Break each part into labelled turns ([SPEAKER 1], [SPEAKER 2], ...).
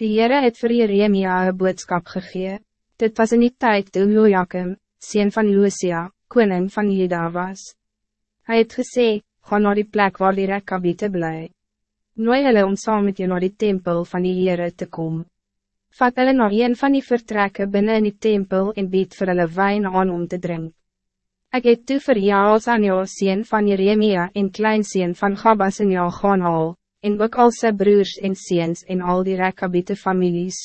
[SPEAKER 1] Die Heere het vir Jeremia een boodskap gegee. Dit was in die tijd toe Joachim, sien van Lucia, koning van Juda was. Hij het gesê, ga naar die plek waar die rekkabiete bly. Nooi hulle om saam met je naar die tempel van die Heere te komen. Vat hulle naar een van die vertrekken binnen in die tempel en bied vir hulle wijn aan om te drinken. Ik het toe vir Jaals aan jou sien van Jeremia en kleinseen van Gabas en jou gaan haal, en ook al sy broers en seens en al die rekabite families.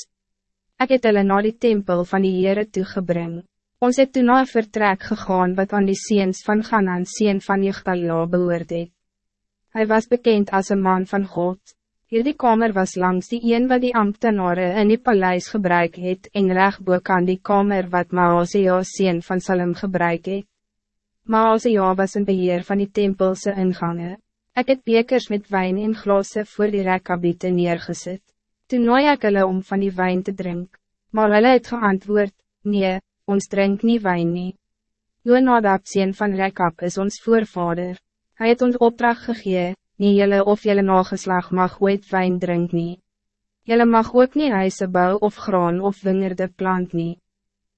[SPEAKER 1] Ik het hulle na die tempel van die Heere toegebring. Ons het toen na een vertrek gegaan wat aan die seens van Ganan seen van Jechtalia behoort het. Hy was bekend als een man van God. Hierdie kamer was langs die een wat die ambtenaren in die paleis gebruik het en rechtboek aan die kamer wat Maasea seen van Salem gebruik het. Ja was een beheer van die tempelse ingangen. Ik heb bekers met wijn en glazen voor die rekkabiete neergezet. Toen nooi ik hulle om van die wijn te drinken. Maar hulle het geantwoord, nee, ons drink niet wijn nie. Joonadab sien van rekkab is ons voorvader. Hij het ons opdracht gegee, nie jylle of jylle nageslag mag ooit wijn drink nie. Jylle mag ook nie huise bou of graan of wingerde plant nie.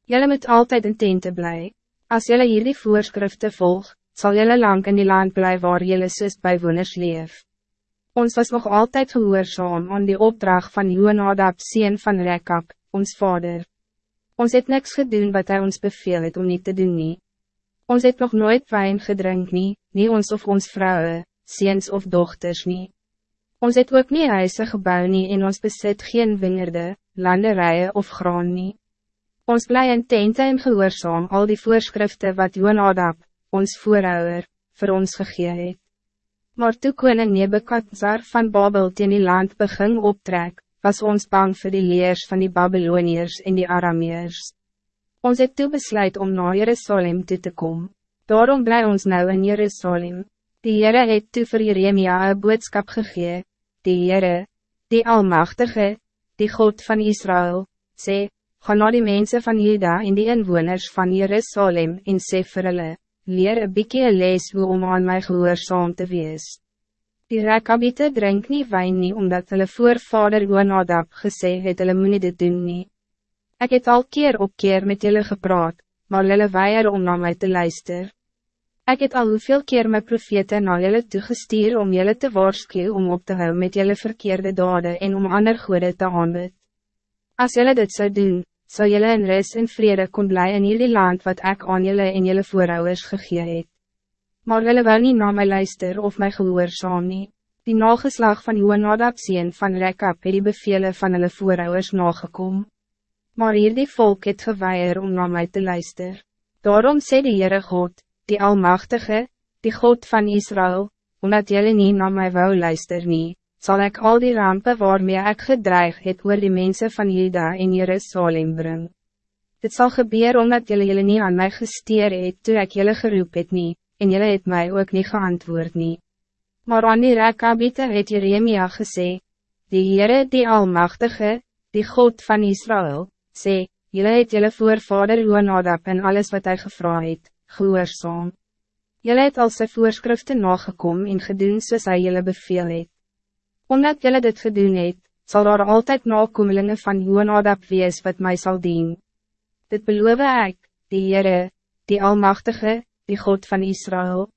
[SPEAKER 1] Jylle moet altijd in tente blij. Als jullie hierdie voorschriften volg, zal jullie lang in die land blijven waar jullie zus bijwoners leef. Ons was nog altijd gehoorzaam aan die opdracht van Joonadab sien van Rekab, ons vader. Ons het niks gedaan wat hij ons beveel het om niet te doen nie. Ons het nog nooit wijn gedrink nie, nie ons of ons vrouwen, ziens of dochters nie. Ons het ook nie huise gebouw nie en ons besit geen wingerde, landerijen of graan nie. Ons blij in tente en gehoorzaam al die voorschriften wat Joonadab, ons voorouder, voor ons gegee het. Maar toe koning Nebekadzar van Babel teen die land begin optrek, was ons bang voor die leers van die Babyloniërs en die Arameers. Ons het toe besluit om naar Jerusalem toe te komen. Daarom blij ons nou in Jerusalem. Die Heere het toe vir Jeremia een boodskap gegee, die Heere, die Almachtige, die God van Israël, sê, Ga na die mensen van Juda en die inwoners van Jerusalem en sê vir hulle, leer een bykie les hoe om aan my gehoorzaam te wees. Die rekabite drink nie wijn nie, omdat hulle voorvader Joonadab gesê het hulle moet dit doen nie. Ek het al keer op keer met julle gepraat, maar hulle weier om na my te luister. Ik het al hoeveel keer mijn profete na julle toegestuur om julle te waarschuwen om op te hou met julle verkeerde daden en om ander goede te aanbid. Als julle dit zou doen, zou jullie in rust en vrede kon blij in jullie land wat ik aan jullie en jullie voorouders gegee het. Maar jullie wil niet naar mij luister of mij gehoorzaam nie. Die nageslag van Joonadab sien van Rekab het die bevelen van jullie voorouders nagekom. Maar hier die volk het geweier om naar mij te luister. Daarom sê die Heere God, die Almachtige, die God van Israël, omdat jullie niet naar mij wou luister nie, zal ik al die rampen waarmee ik gedreig het oor die mensen van Juda in Jerusalem brengen. Dit zal gebeuren omdat jullie jullie niet aan mij gesteer het toe ek jullie geroep het nie, en jullie het mij ook niet geantwoord nie. Maar aan die Rekabite het Jeremia gesê, die Heere die Almachtige, die God van Israël, sê, jullie het jullie voorvader Joonadab en alles wat hij gevra het, gehoorzaam. Jullie het al sy voorskrifte nagekom en gedoen soos hy jullie beveel het. Omdat jullie dit gedoen het, zal er altijd nakomelingen van Joonadab wees wat mij zal dien. Dit beloof ik, die Heere, die Almachtige, die God van Israël.